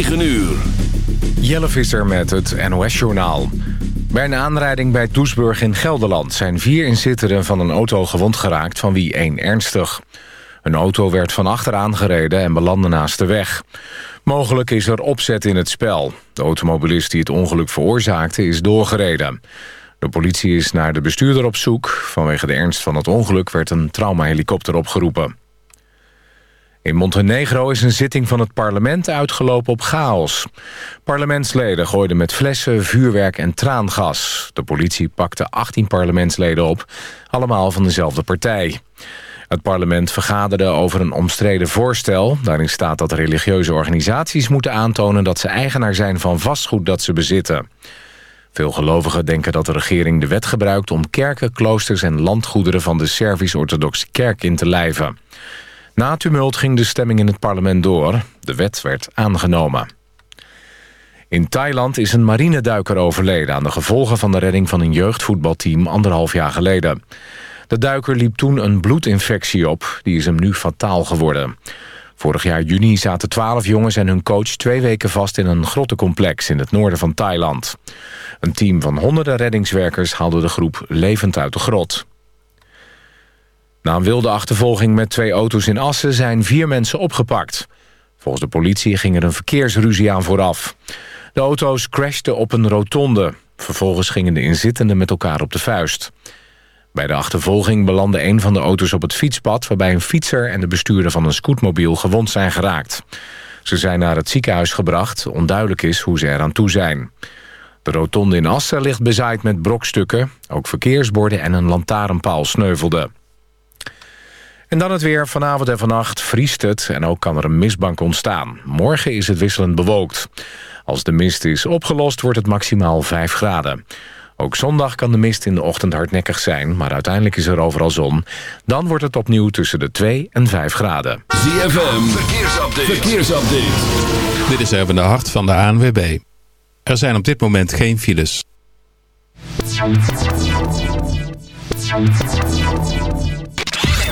9 uur. Jelle Visser met het NOS-journaal. Bij een aanrijding bij Doesburg in Gelderland... zijn vier inzittenden van een auto gewond geraakt, van wie één ernstig. Een auto werd van achteraan gereden en belandde naast de weg. Mogelijk is er opzet in het spel. De automobilist die het ongeluk veroorzaakte is doorgereden. De politie is naar de bestuurder op zoek. Vanwege de ernst van het ongeluk werd een traumahelikopter opgeroepen. In Montenegro is een zitting van het parlement uitgelopen op chaos. Parlementsleden gooiden met flessen, vuurwerk en traangas. De politie pakte 18 parlementsleden op, allemaal van dezelfde partij. Het parlement vergaderde over een omstreden voorstel. Daarin staat dat religieuze organisaties moeten aantonen... dat ze eigenaar zijn van vastgoed dat ze bezitten. Veel gelovigen denken dat de regering de wet gebruikt... om kerken, kloosters en landgoederen van de Servisch-Orthodoxe Kerk in te lijven. Na tumult ging de stemming in het parlement door. De wet werd aangenomen. In Thailand is een marineduiker overleden... aan de gevolgen van de redding van een jeugdvoetbalteam anderhalf jaar geleden. De duiker liep toen een bloedinfectie op. Die is hem nu fataal geworden. Vorig jaar juni zaten twaalf jongens en hun coach twee weken vast in een grottencomplex in het noorden van Thailand. Een team van honderden reddingswerkers haalde de groep levend uit de grot. Na een wilde achtervolging met twee auto's in Assen zijn vier mensen opgepakt. Volgens de politie ging er een verkeersruzie aan vooraf. De auto's crashten op een rotonde. Vervolgens gingen de inzittenden met elkaar op de vuist. Bij de achtervolging belandde een van de auto's op het fietspad... waarbij een fietser en de bestuurder van een scootmobiel gewond zijn geraakt. Ze zijn naar het ziekenhuis gebracht. Onduidelijk is hoe ze eraan toe zijn. De rotonde in Assen ligt bezaaid met brokstukken. Ook verkeersborden en een lantaarnpaal sneuvelden. En dan het weer. Vanavond en vannacht vriest het en ook kan er een mistbank ontstaan. Morgen is het wisselend bewolkt. Als de mist is opgelost wordt het maximaal 5 graden. Ook zondag kan de mist in de ochtend hardnekkig zijn... maar uiteindelijk is er overal zon. Dan wordt het opnieuw tussen de 2 en 5 graden. ZFM, verkeersupdate. verkeersupdate. Dit is even de hart van de ANWB. Er zijn op dit moment geen files.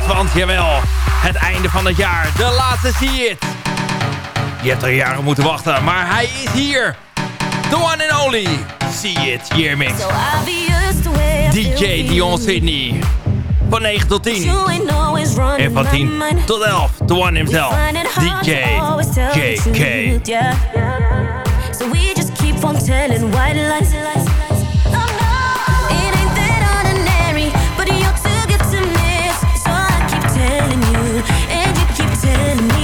Mix, want jawel, het einde van het jaar. De laatste zie het. Je hebt er jaren moeten wachten, maar hij is hier. The one and only. See it, year mix. DJ Dion Sydney. Van 9 tot 10. En van 10 tot 11. The one himself. DJ JK. So we just keep on telling white lies. Telling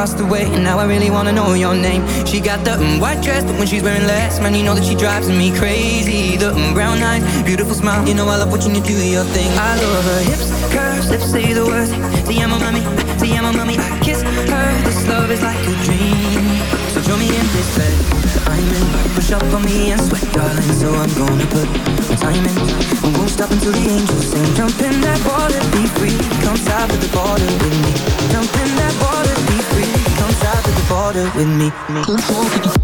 across the way, and now I really wanna know your name. She got the mm, white dress, but when she's wearing less, man, you know that she drives me crazy. The mm, brown eyes, beautiful smile, you know I love watching you do your thing. I love her hips, curves, lips say the words. See, I'm a mommy, see, I'm a mommy. I kiss her. This love is like a dream. So join me in this bed. I'm in. Push up on me and sweat, darling. So I'm gonna put time in. I won't stop until the angels sing. Jump in that water, be free. Come south to the border with me. Jump in that water, be free. Come south to the border with me. The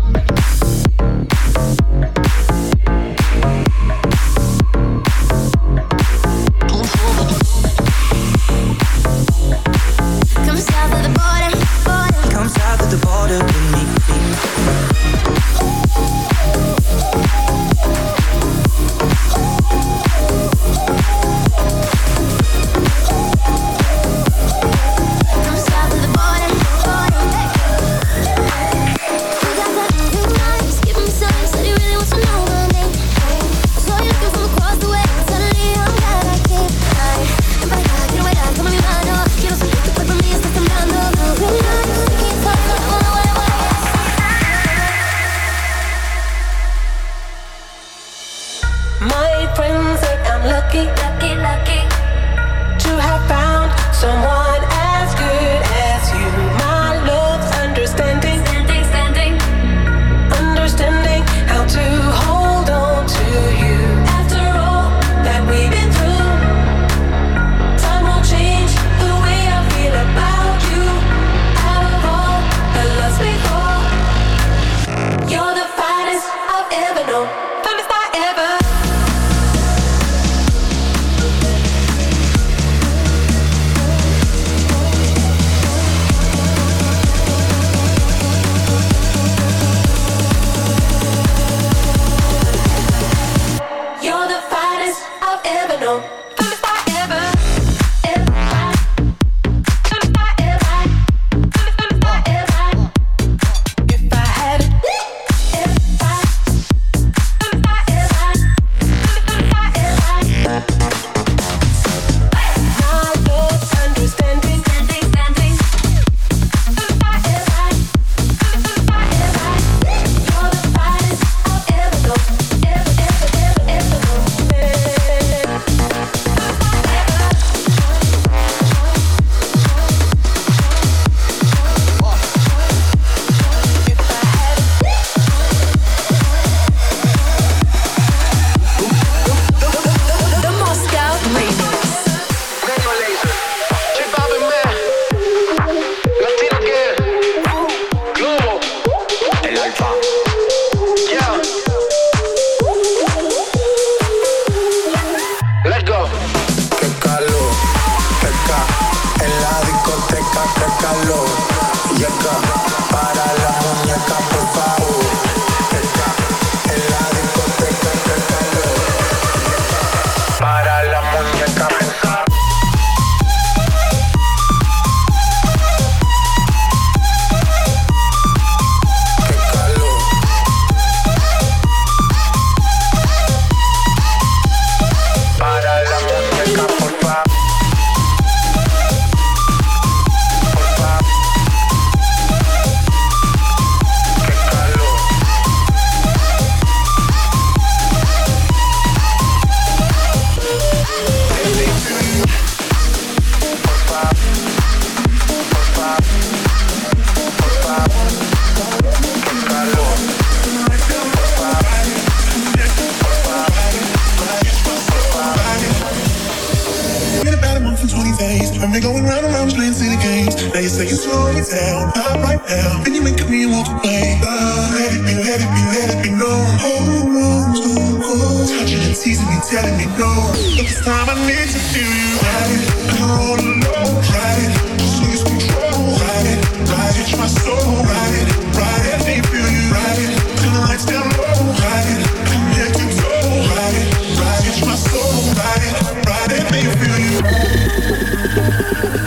letting me know. Holding on to hold. Touching and teasing me, telling me no. This time I need to feel you. Ride it, I'm all alone. Ride it, just lose control. Ride it, ride it, my soul. Ride it, ride it, they feel you. Ride it, till the lights down low. Ride it, I'm to toe. Ride it, ride it, my soul. Ride it, ride it, they feel you.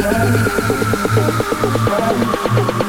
Ride it, ride it, ride it.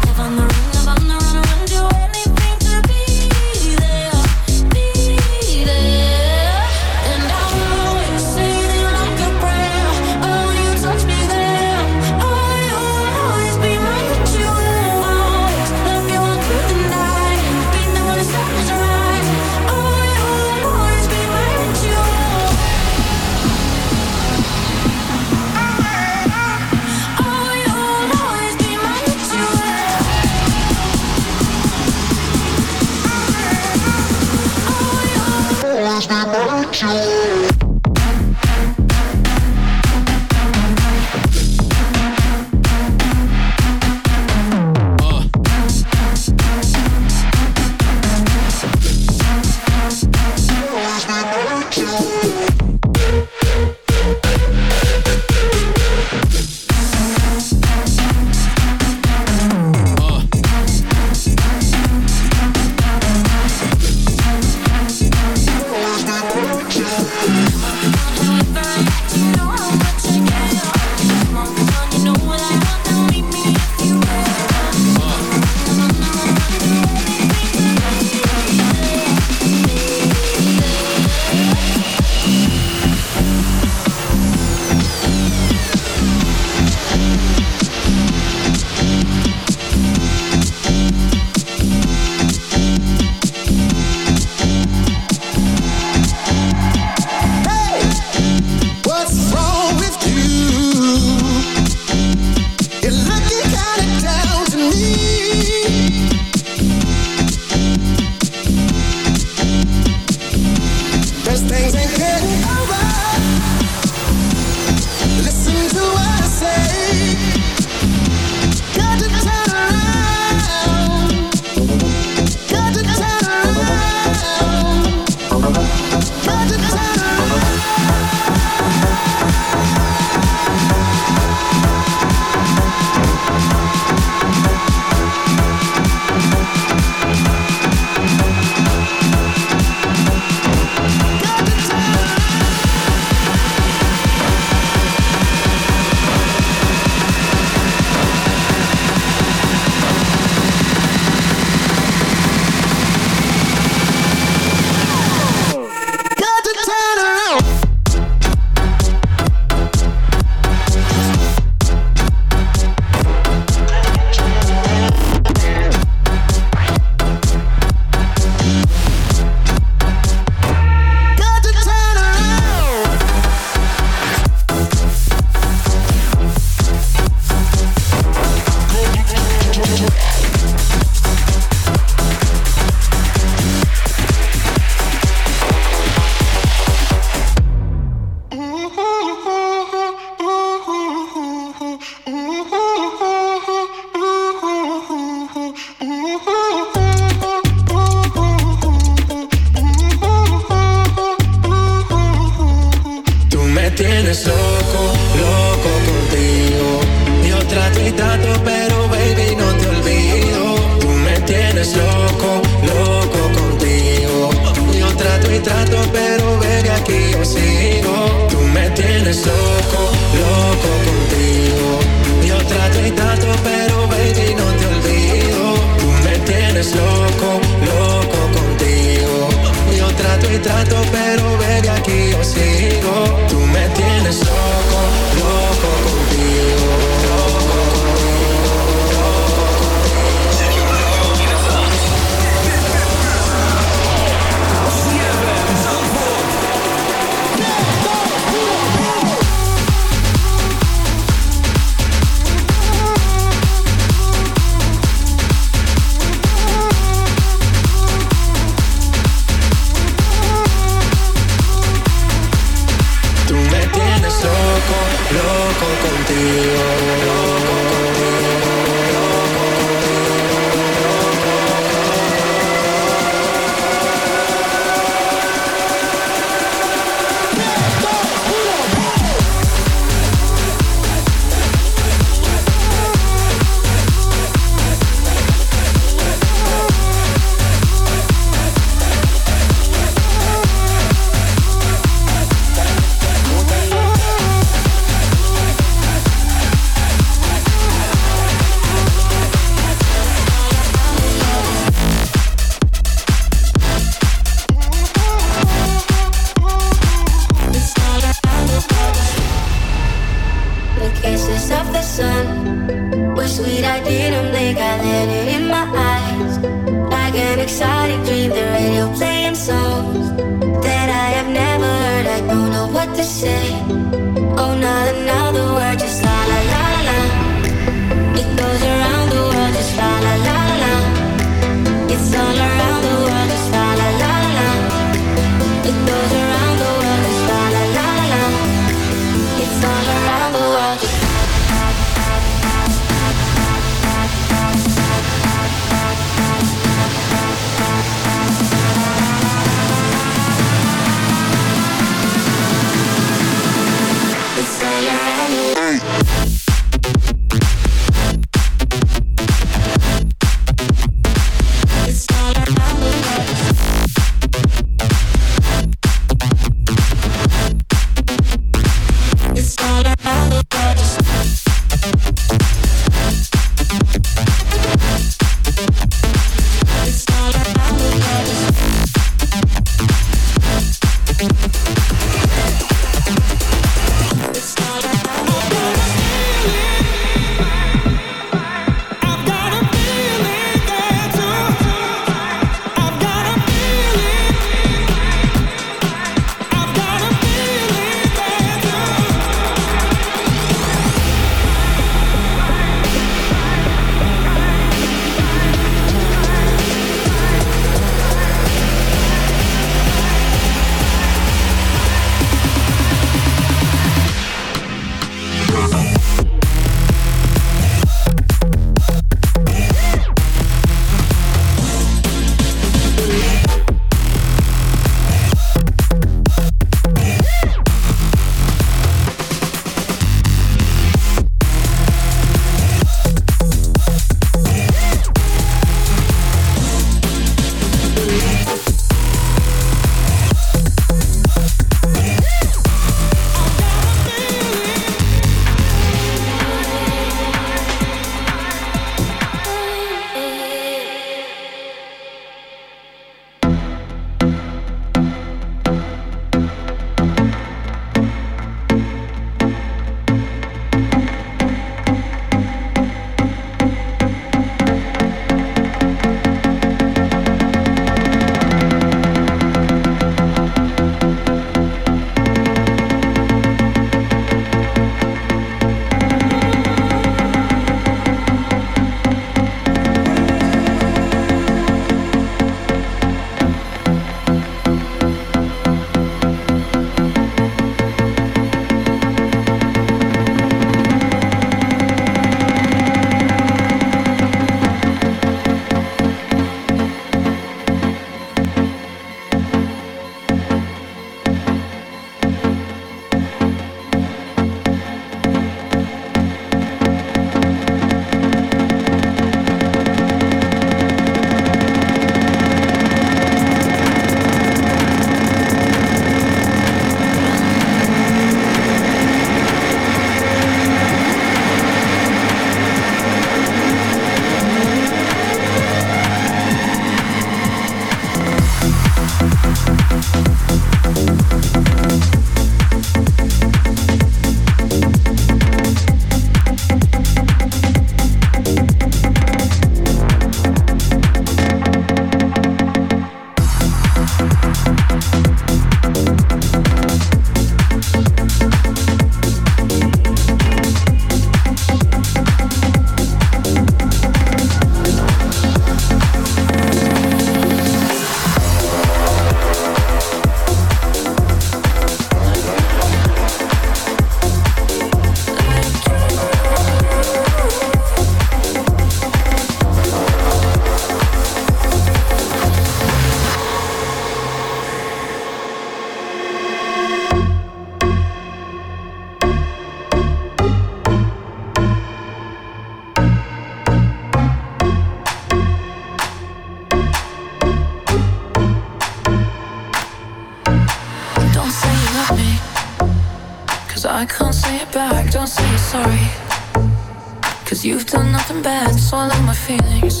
feelings.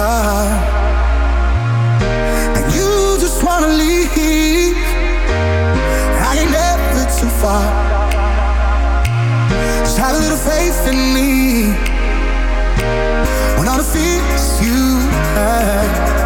heart. And you just wanna leave. I ain't never too far. Just have a little faith in me. When all the fears you had.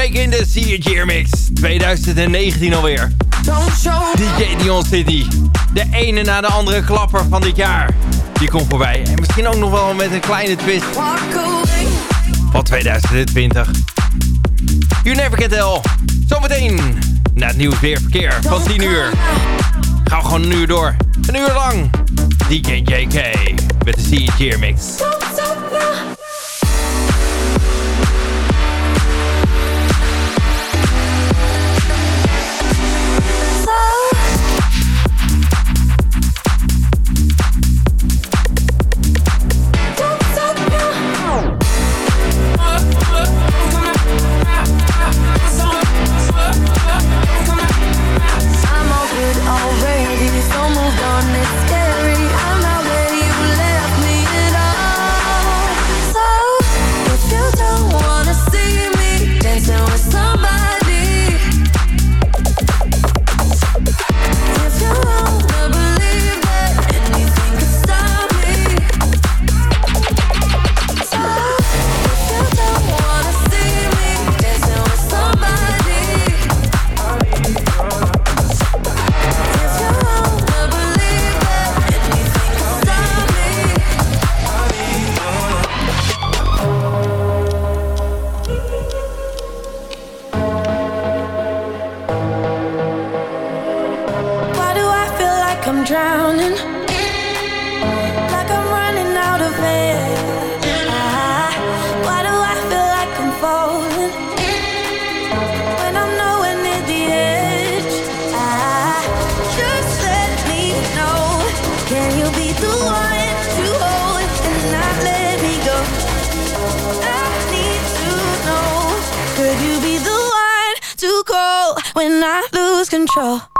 Ontbreken in de CG Mix 2019 alweer. DJ Dion City. De ene na de andere klapper van dit jaar. Die komt voorbij. En misschien ook nog wel met een kleine twist. Van 2020. You never can tell. Zometeen. Na het nieuws weer verkeer van 10 uur. Gaan we gewoon een uur door. Een uur lang. DJ JK met de CG Mix. when I lose control.